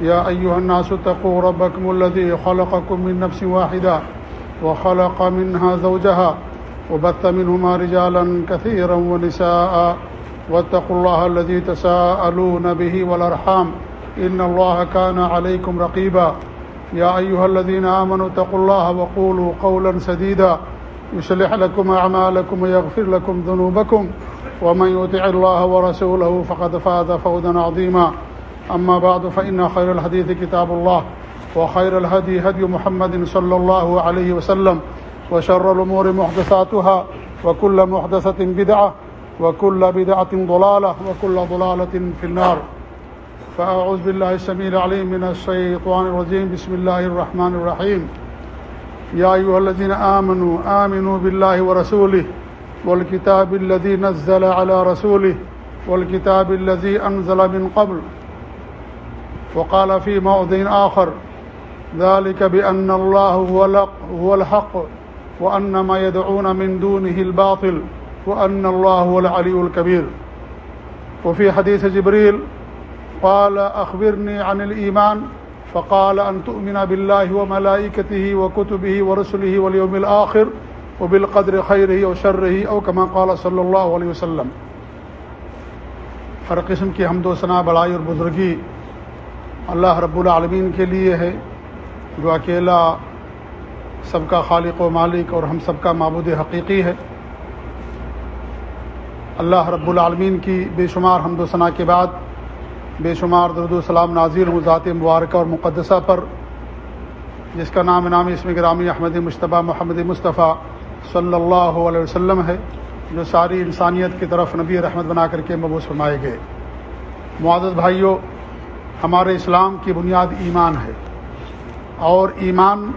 يا أيها الناس اتقوا ربكم الذي خلقكم من نفس واحدة وخلق منها زوجها وبث منهما رجالا كثيرا ونساء واتقوا الله الذي تساءلون به والأرحام إن الله كان عليكم رقيبا يا أيها الذين آمنوا اتقوا الله وقولوا قولا سديدا يصلح لكم أعمالكم ويغفر لكم ذنوبكم ومن يطع الله ورسوله فقد فاز فوزا عظيما أما بعد، فإن خير الحديث كتاب الله، وخير الهدي هدي محمد صلى الله عليه وسلم، وشر الأمور محدثاتها، وكل محدثة بدعة، وكل بدعة ضلالة، وكل ضلالة في النار. فأعوذ بالله السميع العليم من الشيطان الرجيم. بسم الله الرحمن الرحيم. يا أيها الذين آمنوا آمنوا بالله ورسوله، والكتاب الذي نزل على رسوله، والكتاب الذي أنزل من قبل وقال في موضع آخر ذلك بأن الله هو الحق وأن ما يدعون من دونه الباطل وأن الله هو العلي الكبير. وفي حديث جبريل قال أخبرني عن الإيمان فقال أن تؤمن بالله وملائكته وكتبه ورسله واليوم الآخر وبالقدر خيره وشره أو كما قال صلى الله عليه وسلم. ہر قسم کی حمد و ثناء بڑائی اور بزرگی اللہ رب العالمین کے لیے ہے، جو اکیلا سب کا خالق و مالک اور ہم سب کا معبود حقیقی ہے۔ اللہ رب العالمین کی بے شمار حمد و ثناء کے بعد، بے شمار درد السلام نازیر ذات مبارکہ اور مقدسہ پر، جس کا نام نام اس میں گرامی احمد مشتبہ محمد مصطفیٰ صلی اللہ علیہ وسلم ہے، جو ساری انسانیت کی طرف نبی رحمت بنا کر کے مبوس فرمائے گئے۔ معزز بھائیوں ہمارے اسلام کی بنیاد ایمان ہے اور ایمان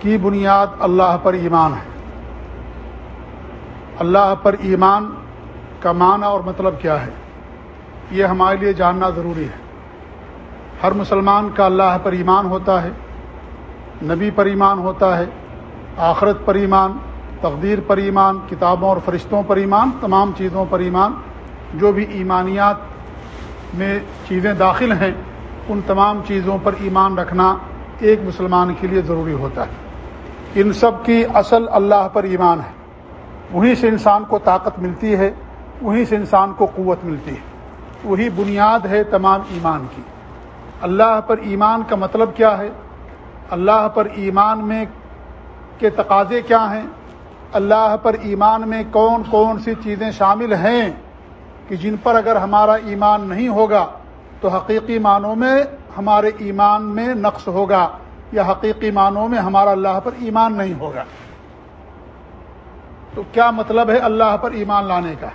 کی بنیاد اللہ پر ایمان ہے۔ اللہ پر ایمان کا معنی اور مطلب کیا ہے؟ یہ ہمارے لیے جاننا ضروری ہے۔ ہر مسلمان کا اللہ پر ایمان ہوتا ہے، نبی پر ایمان ہوتا ہے، آخرت پر ایمان، تقدیر پر ایمان، کتابوں اور فرشتوں پر ایمان، تمام چیزوں پر ایمان، جو بھی ایمانیات میں چیزیں داخل ہیں، ان تمام چیزوں پر ایمان رکھنا ایک مسلمان کے لیے ضروری ہوتا ہے۔ ان سب کی اصل اللہ پر ایمان ہے۔ وہیں سے انسان کو طاقت ملتی ہے، وہیں سے انسان کو قوت ملتی ہے۔ وہی بنیاد ہے تمام ایمان کی۔ اللہ پر ایمان کا مطلب کیا ہے؟ اللہ پر ایمان میں کے تقاضے کیا ہیں؟ اللہ پر ایمان میں کون کون سی چیزیں شامل ہیں؟ کہ جن پر اگر ہمارا ایمان نہیں ہوگا تو حقیقی معنوں میں ہمارے ایمان میں نقص ہوگا یا حقیقی معنوں میں ہمارا اللہ پر ایمان نہیں ہوگا۔ تو کیا مطلب ہے اللہ پر ایمان لانے کا؟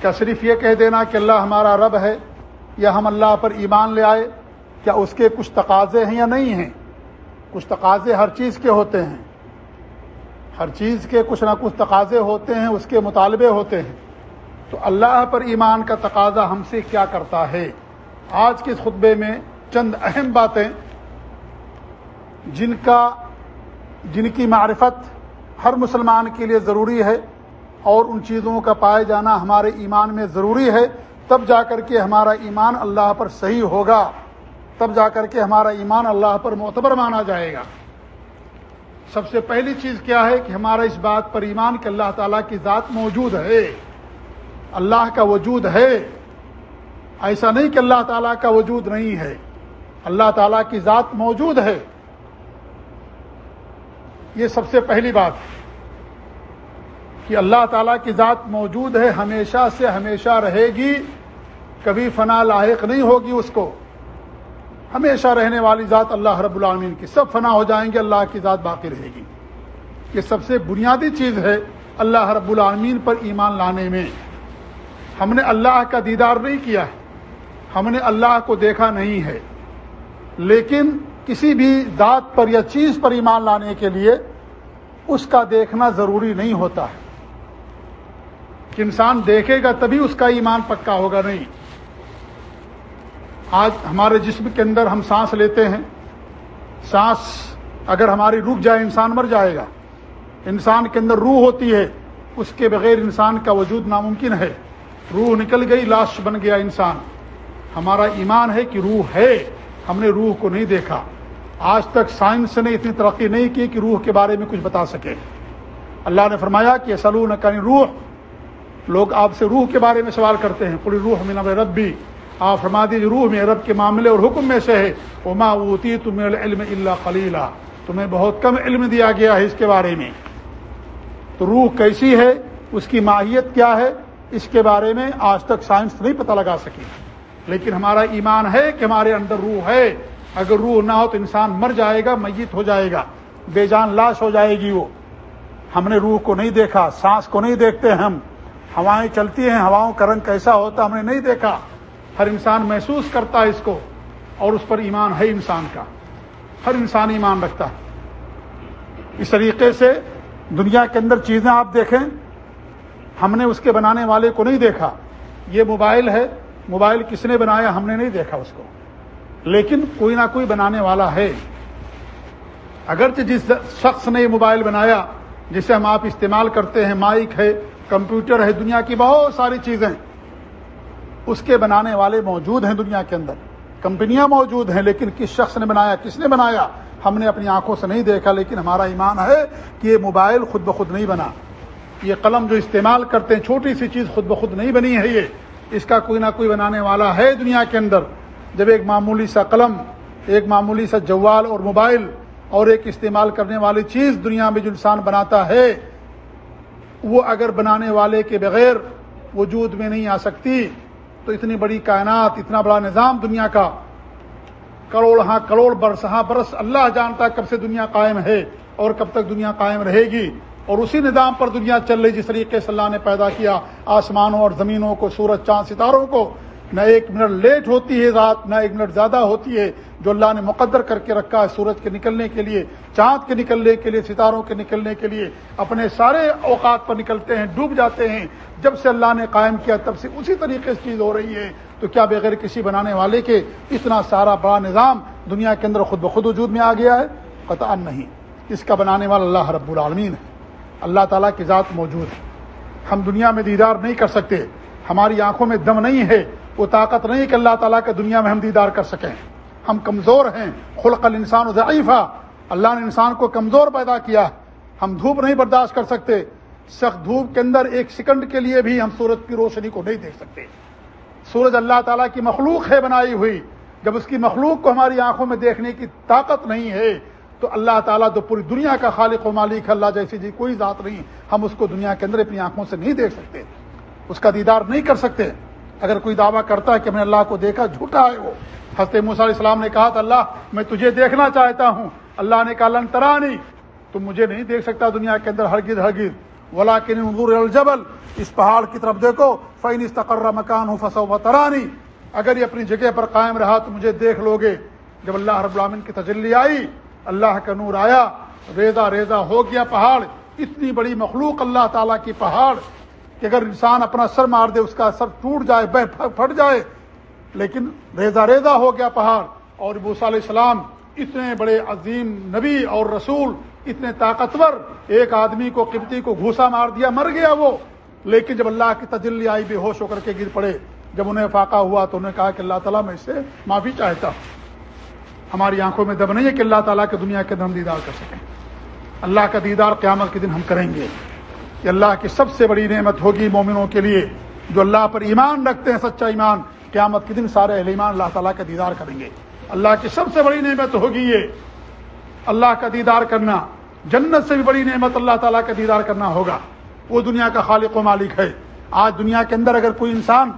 کیا صرف یہ کہہ دینا کہ اللہ ہمارا رب ہے یا ہم اللہ پر ایمان لے آئے؟ کیا اس کے کچھ تقاضے ہیں یا نہیں ہیں؟ کچھ تقاضے ہر چیز کے ہوتے ہیں۔ ہر چیز کے کچھ نہ کچھ تقاضے ہوتے ہیں، اس کے مطالبے ہوتے ہیں۔ تو اللہ پر ایمان کا تقاضا ہم سے کیا کرتا ہے؟ آج کے خطبے میں چند اہم باتیں جن کا جن کی معرفت ہر مسلمان کے لیے ضروری ہے اور ان چیزوں کا پائے جانا ہمارے ایمان میں ضروری ہے، تب جا کر کے ہمارا ایمان اللہ پر صحیح ہوگا، تب جا کر کے ہمارا ایمان اللہ پر معتبر مانا جائے گا۔ سب سے پہلی چیز کیا ہے کہ ہمارا اس بات پر ایمان کہ اللہ تعالیٰ کی ذات موجود ہے۔ اللہ کا وجود ہے۔ ایسا نہیں کہ اللہ تعالیٰ کا وجود نہیں ہے۔ اللہ تعالیٰ کی ذات موجود ہے۔ یہ سب سے پہلی بات کہ اللہ تعالیٰ کی ذات موجود ہے، ہمیشہ سے ہمیشہ رہے گی۔ کبھی فنا لاحق نہیں ہوگی اس کو۔ ہمیشہ رہنے والی ذات اللہ رب العالمین کی۔ سب فنا ہو جائیں گے، اللہ کی ذات باقی رہے گی۔ یہ سب سے بنیادی چیز ہے اللہ رب العالمین پر ایمان لانے میں۔ ہم نے اللہ کا دیدار نہیں کیا ہے۔ ہم نے اللہ کو دیکھا نہیں ہے۔ لیکن کسی بھی ذات پر یا چیز پر ایمان لانے کے لیے اس کا دیکھنا ضروری نہیں ہوتا ہے۔ کہ انسان دیکھے گا تبھی اس کا ایمان پکا ہوگا نہیں۔ آج ہمارے جسم کے اندر ہم سانس لیتے ہیں۔ سانس اگر ہماری رک جائے، انسان مر جائے گا۔ انسان کے اندر روح ہوتی ہے، اس کے بغیر انسان کا وجود ناممکن ہے۔ روح نکل گئی، لاش بن گیا انسان۔ ہمارا ایمان ہے کہ روح ہے۔ ہم نے روح کو نہیں دیکھا۔ آج تک سائنس نے اتنی ترقی نہیں کی کہ روح کے بارے میں کچھ بتا سکے۔ اللہ نے فرمایا کہ سلون کنی روح لوگ آپ سے روح کے بارے میں سوال کرتے ہیں۔ پوری روح میں رب بھی آپ فرما دیجیے روح میں رب کے معاملے اور حکم میں سے ہے۔ اما اوتی تم علم اللہ خلیلہ تمہیں بہت کم علم دیا گیا ہے اس کے بارے میں۔ تو روح کیسی ہے؟ اس کی ماہیت کیا ہے؟ اس کے بارے میں آج تک سائنس نہیں پتہ لگا سکی۔ لیکن ہمارا ایمان ہے کہ ہمارے اندر روح ہے۔ اگر روح نہ ہو تو انسان مر جائے گا، میت ہو جائے گا، بے جان لاش ہو جائے گی وہ۔ ہم نے روح کو نہیں دیکھا، سانس کو نہیں دیکھتے ہم۔ ہوائیں چلتی ہیں، ہواؤں کا رنگ کیسا ہوتا ہم نے نہیں دیکھا۔ ہر انسان محسوس کرتا ہے اس کو، اور اس پر ایمان ہے انسان کا۔ ہر انسان ایمان رکھتا ہے۔ اس طریقے سے دنیا کے اندر چیزیں آپ دیکھیں۔ ہم نے اس کے بنانے والے کو نہیں دیکھا۔ یہ موبائل ہے۔ موبائل کس نے بنایا؟ ہم نے نہیں دیکھا اس کو۔ لیکن کوئی نہ کوئی بنانے والا ہے۔ اگرچہ جس شخص نے یہ موبائل بنایا، جسے ہم آپ استعمال کرتے ہیں، مائک ہے، کمپیوٹر ہے، دنیا کی بہت ساری چیزیں۔ اس کے بنانے والے موجود ہیں دنیا کے اندر۔ کمپنیاں موجود ہیں، لیکن کس شخص نے بنایا، کس نے بنایا؟ ہم نے اپنی آنکھوں سے نہیں دیکھا، لیکن ہمارا ایمان ہے کہ یہ موبائل خود بخود نہیں بنا۔ یہ قلم جو استعمال کرتے ہیں، چھوٹی سی چیز خود بخود نہیں بنی ہے یہ۔ اس کا کوئی نہ کوئی بنانے والا ہے دنیا کے اندر۔ جب ایک معمولی سا قلم، ایک معمولی سا جوال اور موبائل اور ایک استعمال کرنے والی چیز دنیا میں جو انسان بناتا ہے، وہ اگر بنانے والے کے بغیر وجود میں نہیں آ سکتی، تو اتنی بڑی کائنات، اتنا بڑا نظام دنیا کا۔ کروڑ ہاں کروڑ برس ہاں برس اللہ جانتا کب سے دنیا قائم ہے اور کب تک دنیا قائم رہے گی۔ اور اسی نظام پر دنیا چل رہی جس طریقے سے اللہ نے پیدا کیا، آسمانوں اور زمینوں کو، سورج، چاند، ستاروں کو۔ نہ ایک منٹ لیٹ ہوتی ہے رات، نہ ایک منٹ زیادہ ہوتی ہے، جو اللہ نے مقدر کر کے رکھا ہے سورج کے نکلنے کے لیے، چاند کے نکلنے کے لیے، ستاروں کے نکلنے کے لیے۔ اپنے سارے اوقات پر نکلتے ہیں، ڈوب جاتے ہیں۔ جب سے اللہ نے قائم کیا، تب سے اسی طریقے سے چیز ہو رہی ہے۔ تو کیا بغیر کسی بنانے والے کے اتنا سارا بڑا نظام دنیا کے اندر خود بخود وجود میں آ گیا ہے؟ قطع نہیں۔ اس کا بنانے والا اللہ رب العالمین ہے۔ اللہ تعالیٰ کی ذات موجود ہے۔ ہم دنیا میں دیدار نہیں کر سکتے۔ ہماری آنکھوں میں دم نہیں ہے۔ وہ طاقت نہیں کہ اللہ تعالیٰ کے دنیا میں ہم دیدار کر سکیں۔ ہم کمزور ہیں۔ خلق الانسان ضعیفہ۔ اللہ نے انسان کو کمزور پیدا کیا۔ ہم دھوپ نہیں برداشت کر سکتے۔ سخت دھوپ کے اندر ایک سیکنڈ کے لیے بھی ہم سورج کی روشنی کو نہیں دیکھ سکتے۔ سورج اللہ تعالیٰ کی مخلوق ہے بنائی ہوئی۔ جب اس کی مخلوق کو ہماری آنکھوں میں دیکھنے کی طاقت نہیں ہے تو اللہ تعالیٰ تو پوری دنیا کا خالق و مالک اللہ جیسی جی کوئی ذات نہیں، ہم اس کو دنیا کے اندر اپنی آنکھوں سے نہیں دیکھ سکتے۔ اس کا دیدار نہیں کر سکتے۔ اگر کوئی دعویٰ کرتا ہے کہ میں اللہ کو دیکھا، جھوٹا ہے وہ۔ حضرت موسیٰ علیہ السلام نے کہا تھا، اللہ، میں تجھے دیکھنا چاہتا ہوں۔ اللہ نے کہا، لن ترانی، تم مجھے نہیں دیکھ سکتا دنیا کے اندر ہرگز ہرگز۔ ولا کے الجبل، اس پہاڑ کی طرف دیکھو۔ فین استقرہ مکان ہوں فسو و ترانی اگر یہ اپنی جگہ پر قائم رہا تو مجھے دیکھ لو گے جب اللہ رب العالمین کی تجلی آئی اللہ کا نور آیا ریزا ریزا ہو گیا پہاڑ، اتنی بڑی مخلوق اللہ تعالیٰ کی پہاڑ کہ اگر انسان اپنا سر مار دے، اس کا سر ٹوٹ جائے بہ پھٹ جائے، لیکن ریزا ریزا ہو گیا پہاڑ۔ اور ابوس علیہ السلام اتنے بڑے عظیم نبی اور رسول، اتنے طاقتور، ایک آدمی کو، قبطی کو گھوسا مار دیا، مر گیا وہ۔ لیکن جب اللہ کی تجلی آئی، بے ہوش ہو کر کے گر پڑے۔ جب انہیں فاقہ ہوا تو انہوں نے کہا کہ اللہ تعالیٰ میں اس سے معافی چاہتا ہوں۔ ہماری آنکھوں میں دب نہیں ہے کہ اللہ تعالیٰ کے دنیا کے ہم دیدار کر سکیں۔ اللہ کا دیدار قیامت کے دن ہم کریں گے۔ کہ اللہ کی سب سے بڑی نعمت ہوگی مومنوں کے لیے جو اللہ پر ایمان رکھتے ہیں، سچا ایمان۔ قیامت کے دن سارے اہل ایمان اللہ تعالیٰ کا دیدار کریں گے۔ اللہ کی سب سے بڑی نعمت ہوگی یہ اللہ کا دیدار کرنا۔ جنت سے بھی بڑی نعمت اللہ تعالیٰ کا دیدار کرنا ہوگا۔ وہ دنیا کا خالق و مالک ہے۔ آج دنیا کے اندر اگر کوئی انسان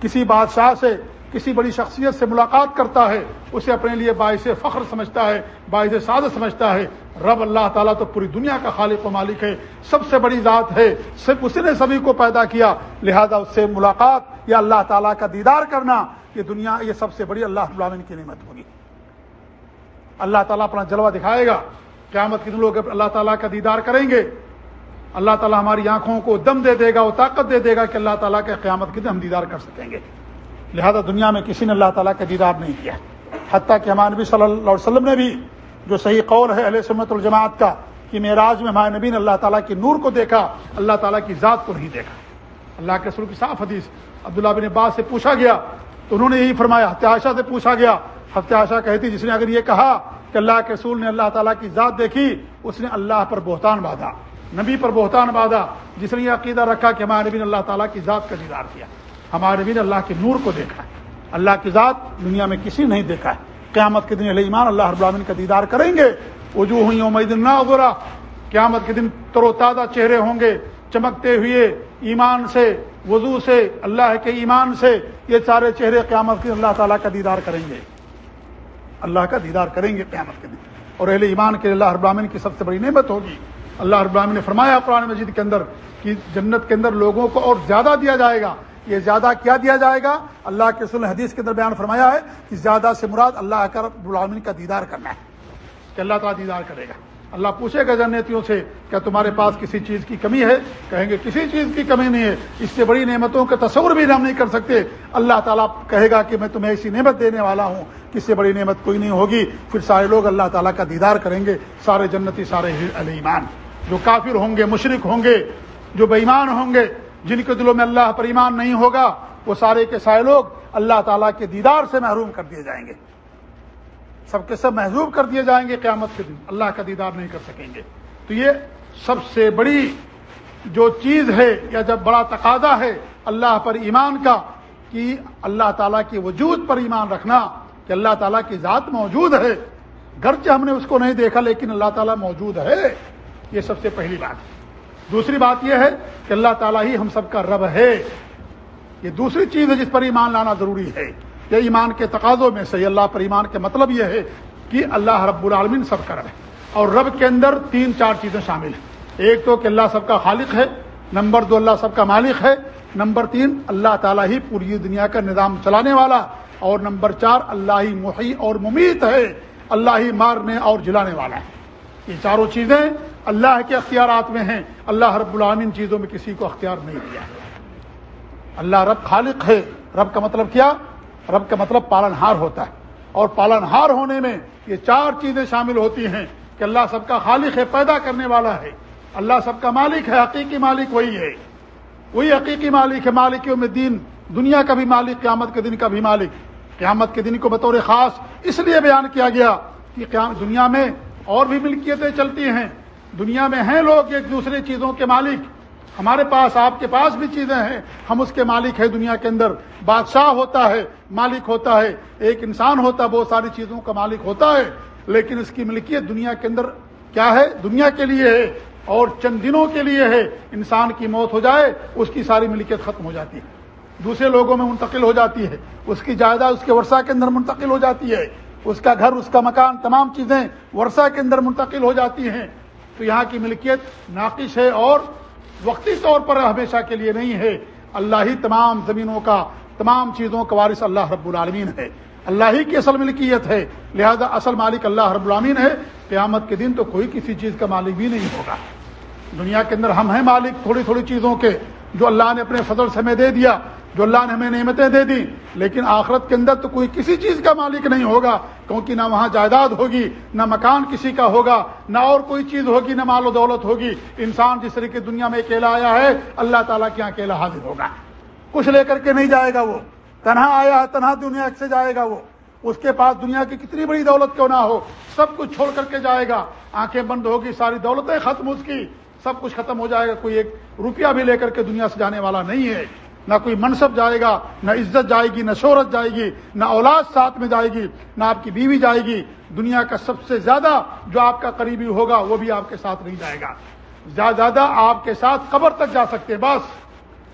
کسی بادشاہ سے کسی بڑی شخصیت سے ملاقات کرتا ہے، اسے اپنے لیے باعث فخر سمجھتا ہے، باعث سعادت سمجھتا ہے۔ رب اللہ تعالیٰ تو پوری دنیا کا خالق و مالک ہے، سب سے بڑی ذات ہے، صرف اسی نے سبھی کو پیدا کیا۔ لہذا اس سے ملاقات یا اللہ تعالیٰ کا دیدار کرنا، یہ دنیا، یہ سب سے بڑی اللہ العالمین کی نعمت ہوگی۔ اللہ تعالیٰ اپنا جلوہ دکھائے گا۔ قیامت کے لوگ اللہ تعالیٰ کا دیدار کریں گے۔ اللہ تعالیٰ ہماری آنکھوں کو دم دے دے گا وہ طاقت دے دے گا کہ اللہ تعالیٰ کے قیامت کے دن ہم دیدار کر سکیں گے۔ لہذا دنیا میں کسی نے اللہ تعالیٰ کا دیدار نہیں کیا۔ حتیٰ کہ ہمارے نبی صلی اللہ علیہ وسلم نے بھی جو صحیح قول ہے علیہ سمت الجماعت کا کہ معراج میں ہمارے نبی نے اللہ تعالیٰ کی نور کو دیکھا، اللہ تعالیٰ کی ذات کو نہیں دیکھا۔ اللہ کے رسول کی صاف حدیث عبداللہ بن عباس سے پوچھا گیا تو انہوں نے یہی فرمایا ہتیاشا سے پوچھا گیا۔ ہتیاشا کہتی، جس نے اگر یہ کہا کہ اللہ کے رسول نے اللہ تعالیٰ کی ذات دیکھی، اس نے اللہ پر بہتان باندھا، نبی پر بہتان باندھا، جس نے یہ عقیدہ رکھا کہ ہمارے نبی نے اللہ تعالیٰ کی ذات کا دیدار کیا۔ ہمارے نبی نے اللہ کے نور کو دیکھا ہے۔ اللہ کی ذات دنیا میں کسی نہیں دیکھا ہے۔ قیامت کے دن علیہ ایمان اللہ رب العالمین کا دیدار کریں گے۔ وجوہ ہوئی امید نہ ابرا قیامت کے دن ترو تازہ چہرے ہوں گے۔ چمکتے ہوئے ایمان سے، وضو سے، اللہ کے ایمان سے یہ سارے چہرے قیامت کے اللہ تعالیٰ کا دیدار کریں گے۔ اللہ کا دیدار کریں گے قیامت کے دن۔ اور اہل ایمان کے اللہ ابراہین کی سب سے بڑی نعمت ہوگی۔ اللہ ابراہین نے فرمایا قرآن مجید کے اندر کہ جنت کے اندر لوگوں کو اور زیادہ دیا جائے گا۔ یہ زیادہ کیا دیا جائے گا؟ اللہ کے سن حدیث کے اندر بیان فرمایا ہے کہ زیادہ سے مراد اللہ کا العالمین کا دیدار کرنا ہے، کہ اللہ تعالیٰ دیدار کرے گا۔ اللہ پوچھے گا جنتیوں سے، کیا تمہارے پاس کسی چیز کی کمی ہے؟ کہیں گے کسی چیز کی کمی نہیں ہے، اس سے بڑی نعمتوں کا تصور بھی ہم نہیں کر سکتے۔ اللہ تعالیٰ کہے گا کہ میں تمہیں ایسی نعمت دینے والا ہوں، کس سے بڑی نعمت کوئی نہیں ہوگی۔ پھر سارے لوگ اللہ تعالیٰ کا دیدار کریں گے، سارے جنتی، سارے ایمان جو کافر ہوں گے مشرق ہوں گے، جو بےمان ہوں گے جن کے دلوں میں اللہ پر ایمان نہیں ہوگا، وہ سارے کے سارے لوگ اللہ تعالیٰ کے دیدار سے محروم کر دیے جائیں گے۔ سب کے سب محضوب کر دیے جائیں گے قیامت کے دن۔ اللہ کا دیدار نہیں کر سکیں گے۔ تو یہ سب سے بڑی جو چیز ہے، یا جب بڑا تقاضا ہے اللہ پر ایمان کا، کہ اللہ تعالیٰ کے وجود پر ایمان رکھنا کہ اللہ تعالیٰ کی ذات موجود ہے۔ گرچہ ہم نے اس کو نہیں دیکھا، لیکن اللہ تعالیٰ موجود ہے۔ یہ سب سے پہلی بات۔ ہے دوسری بات یہ ہے کہ اللہ تعالیٰ ہی ہم سب کا رب ہے۔ یہ دوسری چیز ہے جس پر ایمان لانا ضروری ہے۔ یہ ایمان کے تقاضوں میں سے اللہ پر ایمان کے مطلب یہ ہے کہ اللہ رب العالمین سب کا رب ہے۔ اور رب کے اندر تین چار چیزیں شامل ہیں۔ ایک تو کہ اللہ سب کا خالق ہے، نمبر دو اللہ سب کا مالک ہے، نمبر تین اللہ تعالیٰ ہی پوری دنیا کا نظام چلانے والا، اور نمبر چار اللہ ہی محی اور ممیت ہے، اللہ ہی مارنے اور جلانے والا ہے۔ یہ چاروں چیزیں اللہ کے اختیارات میں ہیں۔ اللہ رب العامن چیزوں میں کسی کو اختیار نہیں دیا۔ اللہ رب خالق ہے۔ رب کا مطلب کیا؟ رب کا مطلب پالن ہار ہوتا ہے۔ اور پالن ہار ہونے میں یہ چار چیزیں شامل ہوتی ہیں کہ اللہ سب کا خالق ہے، پیدا کرنے والا ہے۔ اللہ سب کا مالک ہے، حقیقی مالک وہی ہے۔ وہی حقیقی مالک ہے مالک میں دین، دنیا کا بھی مالک، قیامت کے دن کا بھی مالک۔ قیامت کے دن کو بطور خاص اس لیے بیان کیا گیا کہ دنیا میں اور بھی ملکیتیں چلتی ہیں۔ دنیا میں ہیں لوگ ایک دوسرے چیزوں کے مالک۔ ہمارے پاس، آپ کے پاس بھی چیزیں ہیں۔ ہم اس کے مالک ہیں دنیا کے اندر۔ بادشاہ ہوتا ہے، مالک ہوتا ہے۔ ایک انسان ہوتا ہے بہت ساری چیزوں کا مالک ہوتا ہے۔ لیکن اس کی ملکیت دنیا کے اندر کیا ہے؟ دنیا کے لیے ہے۔ اور چند دنوں کے لیے ہے۔ انسان کی موت ہو جائے، اس کی ساری ملکیت ختم ہو جاتی ہے۔ دوسرے لوگوں میں منتقل ہو جاتی ہے۔ اس کی جائیداد اس کے ورثہ کے اندر منتقل ہو جاتی ہے۔ اس کا گھر، اس کا مکان، تمام چیزیں ورثہ کے اندر منتقل ہو جاتی ہیں۔ تو یہاں کی ملکیت ناقص ہے اور وقتی طور پر ہمیشہ کے لیے نہیں ہے۔ اللہ ہی تمام زمینوں کا، تمام چیزوں کا وارث اللہ رب العالمین ہے۔ اللہ ہی کی اصل ملکیت ہے۔ لہذا اصل مالک اللہ رب العالمین ہے۔ قیامت کے دن تو کوئی کسی چیز کا مالک بھی نہیں ہوگا۔ دنیا کے اندر ہم ہیں مالک، تھوڑی تھوڑی چیزوں کے۔ جو اللہ نے اپنے فضل سے ہمیں دے دیا، جو اللہ نے ہمیں نعمتیں دے دی لیکن آخرت کے اندر تو کوئی کسی چیز کا مالک نہیں ہوگا، کیونکہ نہ وہاں جائیداد ہوگی، نہ مکان کسی کا ہوگا، نہ اور کوئی چیز ہوگی، نہ مال و دولت ہوگی۔ انسان جس طریقے دنیا میں اکیلا آیا ہے، اللہ تعالیٰ کے اکیلا حاضر ہوگا۔ کچھ لے کر کے نہیں جائے گا وہ۔ تنہا آیا ہے، تنہا دنیا سے جائے گا وہ۔ اس کے پاس دنیا کی کتنی بڑی دولت کیوں نہ ہو؟ سب کچھ چھوڑ کر کے جائے گا۔ آنکھیں بند ہوگی، ساری دولتیں ختم اس کی۔ سب کچھ ختم ہو جائے گا، کوئی ایک روپیہ بھی لے کر کے دنیا سے جانے والا نہیں ہے۔ نہ کوئی منصب جائے گا، نہ عزت جائے گی، نہ شہرت جائے گی، نہ اولاد ساتھ میں جائے گی، نہ آپ کی بیوی جائے گی۔ دنیا کا سب سے زیادہ جو آپ کا قریبی ہوگا، وہ بھی آپ کے ساتھ نہیں جائے گا۔ زیادہ آپ کے ساتھ قبر تک جا سکتے بس۔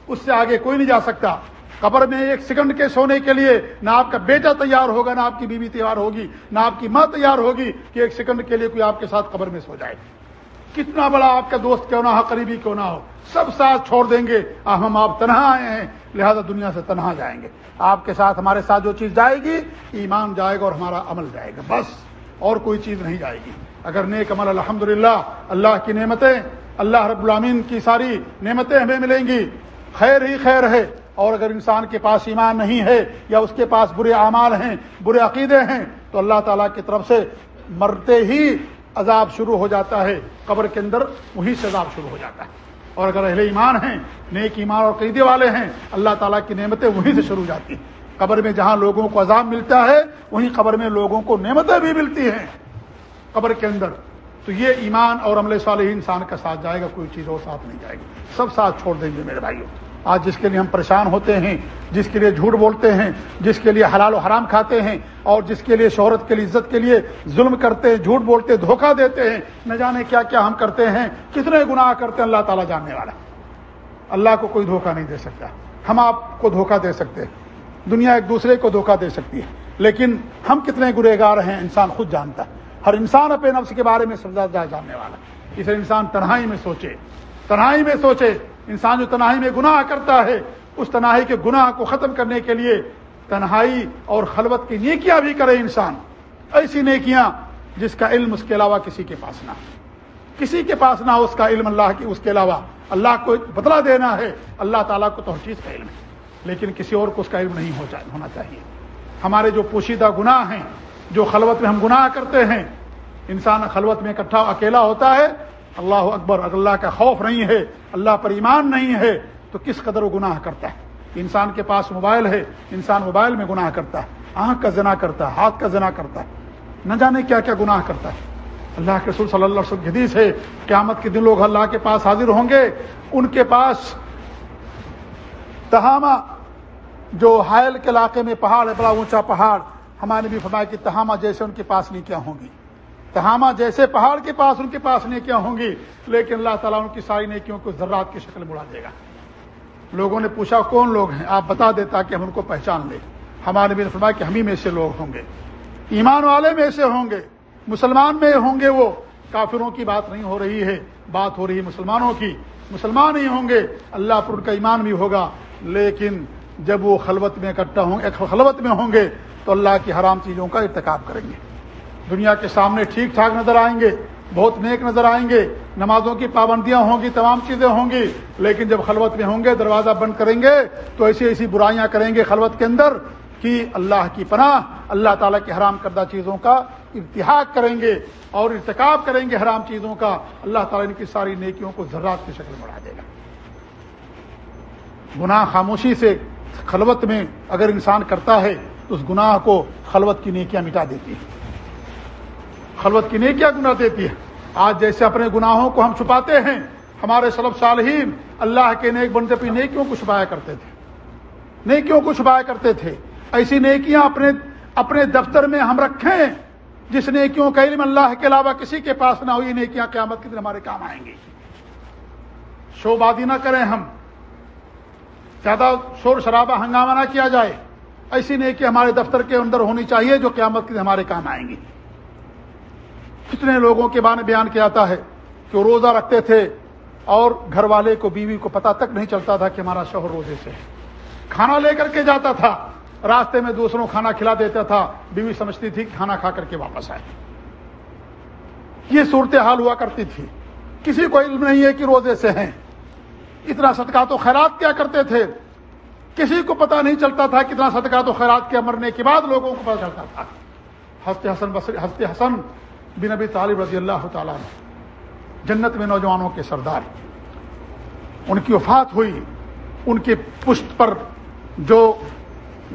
اس سے آگے کوئی نہیں جا سکتا۔ قبر میں ایک سیکنڈ کے سونے کے لیے نہ آپ کا بیٹا تیار ہوگا، نہ آپ کی بیوی تیار ہوگی، نہ آپ کی ماں تیار ہوگی کہ ایک سیکنڈ کے لیے کوئی آپ کے ساتھ قبر میں سو جائے۔ کتنا بڑا آپ کا دوست کیوں نہ ہو، قریبی کیوں نہ ہو؟ سب ساتھ چھوڑ دیں گے۔ ہم آپ تنہا آئے ہیں، لہذا دنیا سے تنہا جائیں گے۔ آپ کے ساتھ ہمارے ساتھ جو چیز جائے گی، ایمان جائے گا اور ہمارا عمل جائے گا۔ بس، اور کوئی چیز نہیں جائے گی۔ اگر نیک عمل الحمد اللہ کی نعمتیں، اللہ رب العامین کی ساری نعمتیں ہمیں ملیں گی۔ خیر ہی خیر ہے۔ اور اگر انسان کے پاس ایمان نہیں ہے یا اس کے پاس برے اعمال ہیں، برے عقیدے ہیں، تو اللہ تعالیٰ کی طرف سے مرتے ہی عذاب شروع ہو جاتا ہے، قبر کے اندر وہیں سے عذاب شروع ہو جاتا ہے۔ اور اگر اہل ایمان ہیں، نیک ایمان اور قیدے والے ہیں، اللہ تعالیٰ کی نعمتیں وہیں سے شروع ہو جاتی ہیں۔ قبر میں جہاں لوگوں کو عذاب ملتا ہے، وہیں قبر میں لوگوں کو نعمتیں بھی ملتی ہیں۔ قبر کے اندر۔ تو یہ ایمان اور عمل صالح انسان کا ساتھ جائے گا، کوئی چیز اور ساتھ نہیں جائے گی۔ سب ساتھ چھوڑ دیں گے میرے بھائیوں۔ آج جس کے لیے ہم پریشان ہوتے ہیں، جس کے لیے جھوٹ بولتے ہیں، جس کے لیے حلال و حرام کھاتے ہیں، اور جس کے لیے شہرت کے لیے، عزت کے لیے ظلم کرتے ہیں، جھوٹ بولتے، دھوکہ دیتے ہیں، نہ جانے کیا کیا ہم کرتے ہیں، کتنے گناہ کرتے ہیں، اللہ تعالیٰ جاننے والا اللہ کو کوئی دھوکہ نہیں دے سکتا۔ ہم آپ کو دھوکہ دے سکتے ہیں۔ دنیا ایک دوسرے کو دھوکہ دے سکتی ہے۔ لیکن ہم کتنے گار ہیں، انسان خود جانتا ہے۔ ہر انسان اپنے نفس کے بارے میں سمجھا جاننے والا اسے انسان تنہائی میں سوچے، تنہائی میں سوچے۔ انسان جو تنہائی میں گناہ کرتا ہے، اس تنہائی کے گناہ کو ختم کرنے کے لیے تنہائی اور خلوت کی نیکیاں بھی کرے انسان۔ ایسی نیکیاں جس کا علم اس کے علاوہ کسی کے پاس نہ کسی کے پاس نہ ہو اس کا علم اللہ کی، اس کے علاوہ۔ اللہ کو بدلا دینا ہے، اللہ تعالیٰ کو تو ہر چیز کا علم ہے۔ لیکن کسی اور کو اس کا علم نہیں ہونا چاہیے۔ ہمارے جو پوشیدہ گناہ ہیں، جو خلوت میں ہم گناہ کرتے ہیں، انسان خلوت میں اکٹھا، اکیلا ہوتا ہے اللہ اکبر، اگر اللہ کا خوف نہیں ہے، اللہ پر ایمان نہیں ہے، تو کس قدر وہ گناہ کرتا ہے؟ انسان کے پاس موبائل ہے، انسان موبائل میں گناہ کرتا ہے، آنکھ کا زنا کرتا ہے، ہاتھ کا زنا کرتا ہے۔ نہ جانے کیا کیا گناہ کرتا ہے۔ اللہ کے رسول صلی اللہ علیہ وسلم حدیث ہے، قیامت کے دن لوگ اللہ کے پاس حاضر ہوں گے، ان کے پاس تہامہ، جو حائل کے علاقے میں پہاڑ ہے، بڑا اونچا پہاڑ، ہمارے بھی فرمایا کہ تہامہ جیسے ان کے پاس نہیں کیا ہوں گی۔ تہامہ جیسے پہاڑ کے پاس، ان کے پاس نیکیاں ہوں گی، لیکن اللہ تعالیٰ ان کی ساری نیکیوں کو ذرات کی شکل میں اڑا دے گا۔ لوگوں نے پوچھا، کون لوگ ہیں؟ آپ بتا دیں تاکہ ہم ان کو پہچان لیں۔ ہمارے بھی فرمایا کہ ہم ہی میں سے لوگ ہوں گے۔ ایمان والے میں سے ہوں گے۔ مسلمان میں ہوں گے وہ۔ کافروں کی بات نہیں ہو رہی ہے، بات ہو رہی ہے مسلمانوں کی۔ مسلمان ہی ہوں گے، اللہ پر ان کا ایمان بھی ہوگا۔ لیکن جب وہ خلوت میں اکٹھا ہوں خلوت میں ہوں گے، تو اللہ کی حرام چیزوں کا ارتکاب کریں گے۔ دنیا کے سامنے ٹھیک ٹھاک نظر آئیں گے، بہت نیک نظر آئیں گے، نمازوں کی پابندیاں ہوں گی، تمام چیزیں ہوں گی، لیکن جب خلوت میں ہوں گے، دروازہ بند کریں گے، تو ایسی ایسی برائیاں کریں گے خلوت کے اندر کہ اللہ کی پناہ، اللہ تعالیٰ کی حرام کردہ چیزوں کا ارتحاق کریں گے اور ارتکاب کریں گے حرام چیزوں کا، اللہ تعالیٰ ان کی ساری نیکیوں کو ذرات کی شکل بڑھا دے گا۔ گناہ خاموشی سے خلوت میں اگر انسان کرتا ہے، تو اس گناہ کو خلوت کی نیکیاں مٹا دیتی ہے خلوت کی نہیں کیا گناہ دیتی ہے۔ آج جیسے اپنے گناہوں کو ہم چھپاتے ہیں، ہمارے سلب صالحین اللہ کے نیک بنتے پہ نیکیوں کو چھپایا کرتے تھے۔ نیکیوں کو چھپایا کرتے تھے۔ ایسی نیکیاں اپنے اپنے دفتر میں ہم رکھیں، جس نیکیوں کا علم اللہ کے علاوہ کسی کے پاس نہ ہوئی نیکیاں قیامت کے دن ہمارے کام آئیں گی۔ شوبادی نہ کریں ہم۔ زیادہ شور شرابہ ہنگامہ نہ کیا جائے۔ ایسی نیکی ہمارے دفتر کے اندر ہونی چاہیے جو قیامت کے دن ہمارے کام آئیں گی۔ کتنے لوگوں کے بارے بیان کیا جاتا ہے کہ وہ روزہ رکھتے تھے اور گھر والے کو بیوی کو پتا تک نہیں چلتا تھا کہ ہمارا شوہر روزے سے کھانا لے کر کے جاتا تھا، راستے میں دوسروں کھانا کھلا دیتا تھا، بیوی سمجھتی تھی کھانا کھا کر کے واپس آئے۔ یہ صورت حال ہوا کرتی تھی۔ کسی کو علم نہیں ہے کہ روزے سے ہیں۔ اتنا صدقہ تو خیرات کیا کرتے تھے۔ کسی کو پتا نہیں چلتا تھا کتنا صدقہ تو خیرات کیا مرنے کے بعد لوگوں کو پتا چلتا تھا۔ ہست حسن ہست حسن بن ابی طالب رضی اللہ تعالیٰ نے جنت میں نوجوانوں کے سردار۔ ان کی وفات ہوئی، ان کے پشت پر جو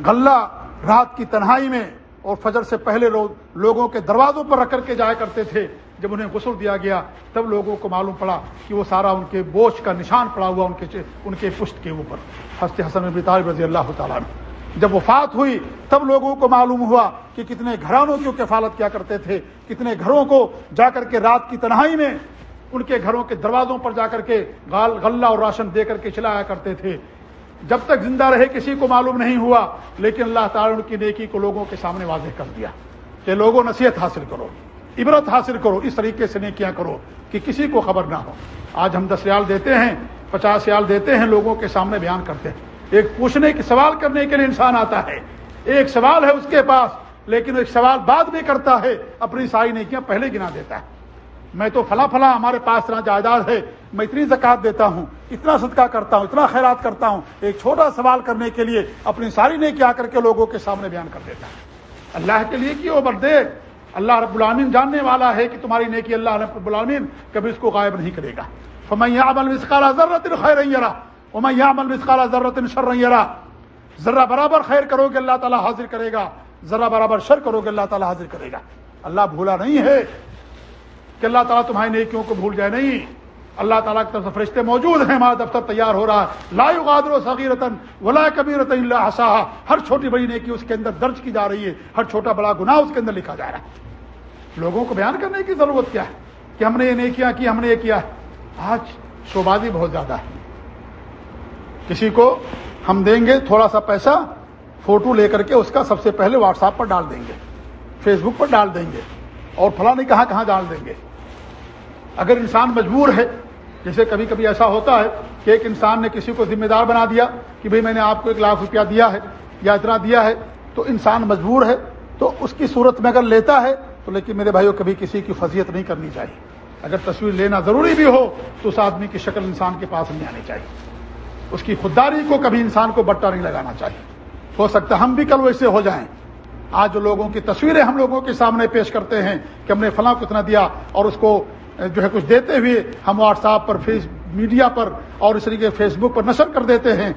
غلہ رات کی تنہائی میں اور فجر سے پہلے لوگ، لوگوں کے دروازوں پر رکھ کر کے جایا کرتے تھے، جب انہیں غسل دیا گیا، تب لوگوں کو معلوم پڑا کہ وہ سارا ان کے بوجھ کا نشان پڑا ہوا، ان کے ان کے پشت کے اوپر۔ ہست حسن طالب رضی اللہ تعالیٰ نے جب وفات ہوئی، تب لوگوں کو معلوم ہوا کہ کتنے گھرانوں کی کفالت کیا کرتے تھے، کتنے گھروں کو جا کر کے رات کی تنہائی میں ان کے گھروں کے دروازوں پر جا کر کے غال، غلہ اور راشن دے کر کے چلایا کرتے تھے۔ جب تک زندہ رہے کسی کو معلوم نہیں ہوا، لیکن اللہ تعالیٰ ان کی نیکی کو لوگوں کے سامنے واضح کر دیا کہ لوگوں نصیحت حاصل کرو، عبرت حاصل کرو، اس طریقے سے نیکیاں کرو کہ کسی کو خبر نہ ہو۔ آج ہم دس ریال دیتے ہیں، پچاس ریال دیتے ہیں، لوگوں کے سامنے بیان کرتے ہیں۔ ایک پوچھنے کے سوال کرنے کے لیے انسان آتا ہے۔ ایک سوال ہے اس کے پاس، لیکن ایک سوال بعد میں کرتا ہے، اپنی ساری نیکیاں پہلے گنا دیتا ہے۔ میں تو فلاں فلاں ہمارے پاس اتنا جائیداد ہے، میں اتنی زکات دیتا ہوں، اتنا صدقہ کرتا ہوں، اتنا خیرات کرتا ہوں۔ ایک چھوٹا سوال کرنے کے لیے اپنی ساری نیکی آ کر کے لوگوں کے سامنے بیان کر دیتا ہے۔ اللہ کے لیے کی بردے اللہ رب العالمین جاننے والا ہے کہ تمہاری نیکی اللہ رب العالمین کبھی اس کو غائب نہیں کرے گا۔ فمیا عمل مسقال ضرورت خیر امیا عمل مسقال ضرورت شر ذرا برابر خیر کرو گے اللہ تعالیٰ حاضر کرے گا. ذرا برابر شر کرو گے اللہ تعالیٰ حاضر کرے گا. اللہ بھولا نہیں ہے کہ اللہ تعالیٰ تمہاری نیکیوں کو بھول جائے نہیں. اللہ تعالیٰ کی طرف سے فرشتے موجود ہیں ہمارا دفتر تیار ہو رہا ہے. لا غادر و صغیرتن ولا کبھی رتن اللہ حسا ہر چھوٹی بڑی نیکی اس کے اندر درج کی جا رہی ہے. ہر چھوٹا بڑا گناہ اس کے اندر لکھا جا رہا ہے. لوگوں کو بیان کرنے کی ضرورت کیا ہے؟ کہ ہم نے یہ نیکیاں کی، ہم نے یہ کیا ہے؟ آج شوبازی بہت زیادہ ہے۔ کسی کو ہم دیں گے تھوڑا سا پیسہ، فوٹو لے کر کے اس کا سب سے پہلے واٹس ایپ پر ڈال دیں گے، فیس بک پر ڈال دیں گے، اور فلاں نہیں کہاں کہاں ڈال دیں گے۔ اگر انسان مجبور ہے، جیسے کبھی کبھی ایسا ہوتا ہے کہ ایک انسان نے کسی کو ذمہ دار بنا دیا کہ بھئی میں نے آپ کو ایک لاکھ روپیہ دیا ہے یا اتنا دیا ہے، تو انسان مجبور ہے، تو اس کی صورت میں اگر لیتا ہے، تو لیکن میرے بھائیوں کبھی کسی کی فضیت نہیں کرنی چاہیے۔ اگر تصویر لینا ضروری بھی ہو، تو اس آدمی کی شکل انسان کے پاس نہیں آنی چاہیے۔ اس کی خودداری کو کبھی انسان کو بٹا نہیں لگانا چاہیے۔ ہو سکتا ہے ہم بھی کل ویسے ہو جائیں۔ آج جو لوگوں کی تصویریں ہم لوگوں کے سامنے پیش کرتے ہیں کہ ہم نے فلاں کو اتنا دیا اور اس کو جو ہے کچھ دیتے ہوئے ہم واٹس ایپ پر، فیس، میڈیا پر اور اس طریقے فیس بک پر نشر کر دیتے ہیں۔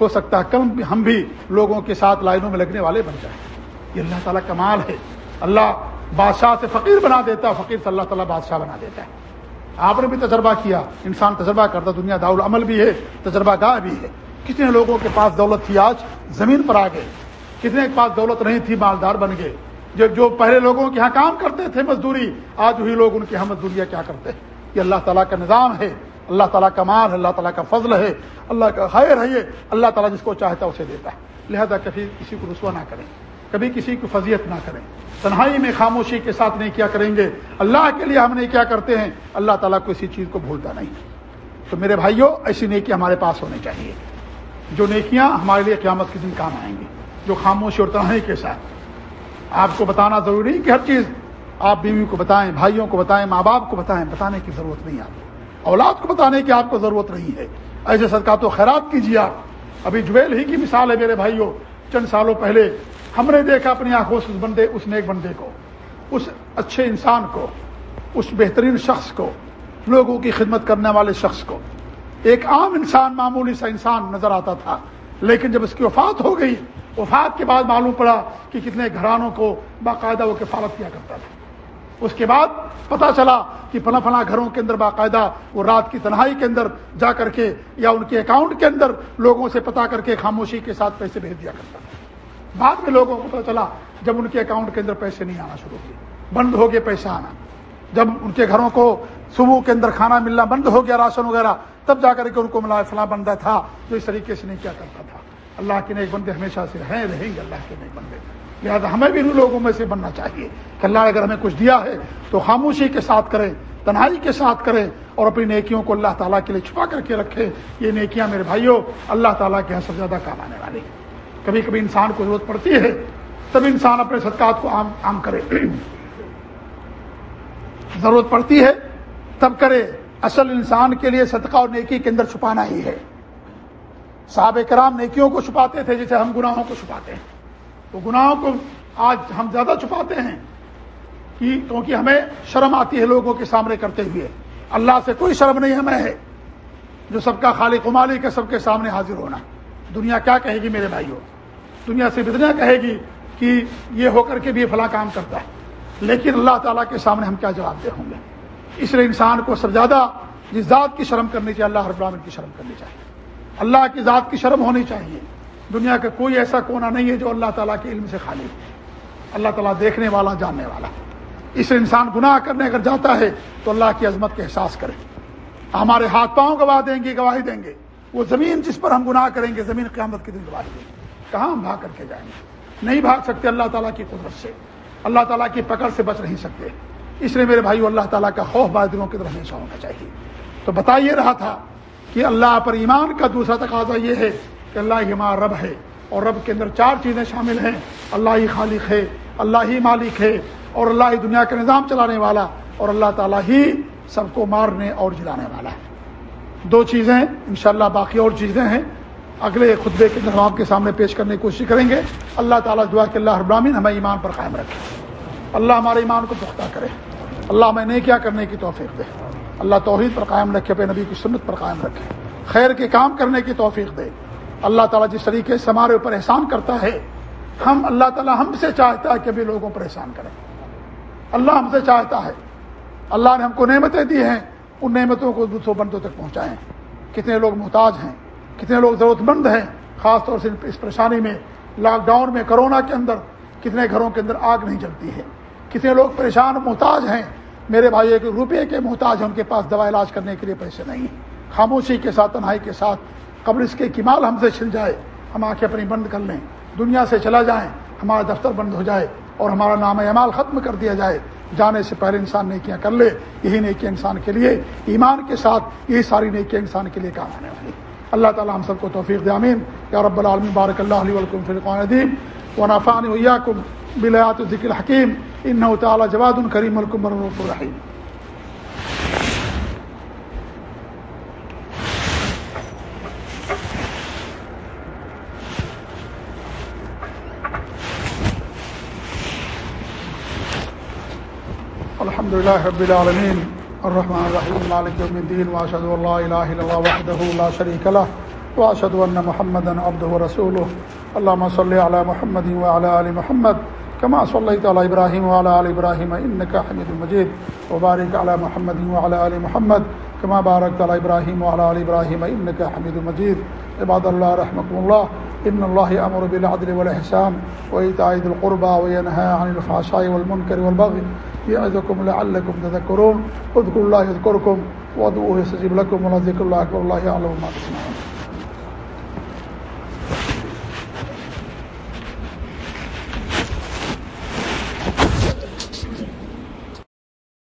ہو سکتا ہے کم ہم بھی لوگوں کے ساتھ لائنوں میں لگنے والے بن جائیں۔ یہ اللہ تعالیٰ کمال ہے۔ اللہ بادشاہ سے فقیر بنا دیتا ہے، فقیر سے اللہ تعالیٰ بادشاہ بنا دیتا ہے۔ آپ نے بھی تجربہ کیا، انسان تجربہ کرتا، دنیا داول عمل بھی ہے، تجربہ گاہ بھی ہے۔ کتنے لوگوں کے پاس دولت تھی آج؟ زمین پر آ گئے۔ کتنے کے پاس دولت نہیں تھی، مالدار بن گئے۔ جب جو پہلے لوگوں کے یہاں کام کرتے تھے مزدوری، آج وہی لوگ ان کے یہاں مزدوریاں کیا کرتے ہیں؟ یہ اللہ تعالیٰ کا نظام ہے، اللہ تعالیٰ کا مال ہے، اللہ تعالیٰ کا فضل ہے۔ اللہ کا خیر ہے یہ، اللہ تعالیٰ جس کو چاہتا ہے، اسے دیتا ہے۔ لہذا کبھی کسی کو رسوا نہ کریں۔ کبھی کسی کی فضیت نہ کریں۔ تنہائی میں خاموشی کے ساتھ نہیں کیا کریں گے۔ اللہ کے لیے ہم نہیں کیا کرتے ہیں۔ اللہ تعالیٰ کو اسی چیز کو بھولتا نہیں۔ تو میرے بھائیوں، ایسی نیکی ہمارے پاس ہونے چاہیے۔ جو نیکیاں ہمارے لیے قیامت کے دن کام آئیں گی، جو خاموشی اور تنہائی کے ساتھ۔ آپ کو بتانا ضروری کہ ہر چیز آپ بیوی کو بتائیں، بھائیوں کو بتائیں، ماں باپ کو بتائیں، بتانے کی ضرورت نہیں آپ اولاد کو بتانے کی آپ کو ضرورت نہیں ہے۔ ایسے صدقات و خیرات کیجیے آپ۔ ابھی جویل ہی کی مثال ہے میرے بھائیوں۔ چند سالوں پہلے ہم نے دیکھا اپنی آنکھوں سے اس بندے، اس نیک بندے کو، اس اچھے انسان کو، اس بہترین شخص کو، لوگوں کی خدمت کرنے والے شخص کو۔ ایک عام انسان، معمولی سا انسان نظر آتا تھا، لیکن جب اس کی وفات ہو گئی، وفات کے بعد معلوم پڑا کہ کتنے گھرانوں کو باقاعدہ وہ کفالت کیا کرتا تھا۔ اس کے بعد پتا چلا کہ فلاں فلاں گھروں کے اندر باقاعدہ وہ رات کی تنہائی کے اندر جا کر کے یا ان کے اکاؤنٹ کے اندر لوگوں سے پتا کر کے خاموشی کے ساتھ پیسے بھیج دیا کرتا تھا۔ بعد میں لوگوں کو پتا چلا جب ان کے اکاؤنٹ کے اندر پیسے نہیں آنا شروع ہوئے۔ بند ہو گئے پیسہ آنا۔ جب ان کے گھروں کو صبح کے اندر کھانا ملنا بند ہو گیا، راشن وغیرہ، تب جا کر کے ان کو ملا فلاں بندہ تھا جو اس طریقے سے نہیں کیا کرتا تھا۔ اللہ کے نیک بندے ہمیشہ سے ہیں، رہیں گے اللہ کے نیک بندے۔ لہٰذا ہمیں بھی ان لوگوں میں سے بننا چاہیے کہ اللہ اگر ہمیں کچھ دیا ہے تو خاموشی کے ساتھ کریں تنہائی کے ساتھ کریں اور اپنی نیکیوں کو اللہ تعالیٰ کے لیے چھپا کر کے رکھے۔ یہ نیکیاں میرے بھائیوں، اللہ تعالیٰ کے یہاں سب زیادہ کام آنے والی کبھی کبھی انسان کو ضرورت پڑتی ہے، تب انسان اپنے صدقات کو عام عام کرے۔ ضرورت پڑتی ہے، تب کرے۔ اصل انسان کے لیے صدقہ اور نیکی کے اندر چھپانا ہی ہے۔ صحاب کرام نیکیوں کو چھپاتے تھے جیسے ہم گناہوں کو چھپاتے ہیں۔ تو گناہوں کو آج ہم زیادہ چھپاتے ہیں کہ کیونکہ ہمیں شرم آتی ہے لوگوں کے سامنے کرتے ہوئے۔ اللہ سے کوئی شرم نہیں ہمیں ہے جو سب کا خالق مالک ہے، سب کے سامنے حاضر ہونا۔ دنیا کیا کہے گی میرے بھائیوں؟ دنیا سے اتنا کہے گی کہ یہ ہو کر کے بھی فلاں کام کرتا ہے۔ لیکن اللہ تعالیٰ کے سامنے ہم کیا جواب دے ہوں گے؟ اس لیے انسان کو سب زیادہ جس ذات کی شرم کرنی چاہیے، اللہ رب العالمین کی شرم کرنی چاہیے۔ اللہ کی ذات کی شرم ہونی چاہیے۔ دنیا کا کوئی ایسا کونا نہیں ہے جو اللہ تعالیٰ کے علم سے خالی اللہ تعالیٰ دیکھنے والا، جاننے والا۔ اس انسان گناہ کرنے اگر جاتا ہے تو اللہ کی عظمت کے احساس کرے۔ ہمارے ہاتھ پاؤں گواہ دیں گے، گواہی دیں گے۔ وہ زمین جس پر ہم گناہ کریں گے، زمین قیامت کے دن گواہی دیں گے۔ کہاں ہم بھاگ کر کے جائیں گے؟ نہیں بھاگ سکتے اللہ تعالیٰ کی قدرت سے۔ اللہ تعالیٰ کی پکڑ سے بچ نہیں سکتے۔ اس لیے میرے بھائی اللہ تعالیٰ کا خوف بادلوں کی طرف ہمیشہ ہونا چاہیے۔ تو بتائیے رہا تھا کہ اللہ پر ایمان کا دوسرا تقاضا یہ ہے کہ اللہ ہی ہمارا رب ہے اور رب کے اندر چار چیزیں شامل ہیں۔ اللہ ہی خالق ہے، اللہ ہی مالک ہے اور اللہ ہی دنیا کا نظام چلانے والا اور اللہ تعالیٰ ہی سب کو مارنے اور جلانے والا ہے۔ دو چیزیں، انشاءاللہ باقی اور چیزیں ہیں۔ اگلے خطبے کے نظام کے سامنے پیش کرنے کی کوشش کریں گے۔ اللہ تعالیٰ دعا کہ اللہ ابراہین ہمیں ایمان پر قائم رکھے۔ اللہ ہمارے ایمان کو پختہ کرے۔ اللہ ہمیں نہیں کیا کرنے کی توفیق دے۔ اللہ توحید پر قائم رکھے پہ نبی کی سنت پر قائم رکھے۔ خیر کے کام کرنے کی توفیق دے۔ اللہ تعالیٰ جس طریقے سے ہمارے اوپر احسان کرتا ہے، ہم اللہ تعالیٰ ہم سے چاہتا ہے کہ بھی لوگوں پر احسان کریں۔ اللہ ہم سے چاہتا ہے۔ اللہ نے ہم کو نعمتیں دی ہیں، ان نعمتوں کو دوسروں بندوں تک پہنچائیں۔ کتنے لوگ محتاج ہیں، کتنے لوگ ضرورت مند ہیں، خاص طور سے اس پریشانی میں لاک ڈاؤن میں، کرونا کے اندر کتنے گھروں کے اندر آگ نہیں جلتی ہے۔ کتنے لوگ پریشان محتاج ہیں، میرے بھائی ایک روپے کے محتاج ہیں، ان کے پاس دوا علاج کرنے کے لیے پیسے نہیں ہیں۔ خاموشی کے ساتھ، تنہائی کے ساتھ قبر اس کے کمال ہم سے چھل جائے، ہم آنکھیں اپنی بند کر لیں، دنیا سے چلا جائیں، ہمارا دفتر بند ہو جائے اور ہمارا نام اعمال ختم کر دیا جائے۔ جانے سے پہلے انسان نیکیاں کر لے، یہی نیکیاں انسان کے لیے، ایمان کے ساتھ یہی ساری نیکیاں انسان کے لیے کام آنے والی۔ اللہ تعالیٰ ہم سب کو توفیق دے امین یا رب العالمین، بارک اللہ علیہ ولکم فرقان ادیم و نافان ویاکم بلیات ذکر حکیم ان تعالیٰ جواد الکریم الکم الرحیم۔ الحمد لله رب العالمين الرحمن الرحيم مالك يوم الدين واشهد ان لا اله الا الله وحده لا شريك له واشهد ان محمدا عبده ورسوله اللهم صل على محمد وعلى ال محمد كما صليت على ابراهيم وعلى ال ابراهيم انك حميد مجيد وبارك على محمد وعلى ال محمد كما باركت على ابراهيم وعلى ال ابراهيم انك حميد مجيد عباد الله رحمكم الله ان الله امر بالعدل والاحسان وايتاء ذي القربى وينهى عن الفحشاء والمنكر والبغي يعظكم لعلكم تذكرون اذكروا الله يذكركم وادعوه يستجيب لكم ولذكر الله اكبر الله يعلم ما تصنعون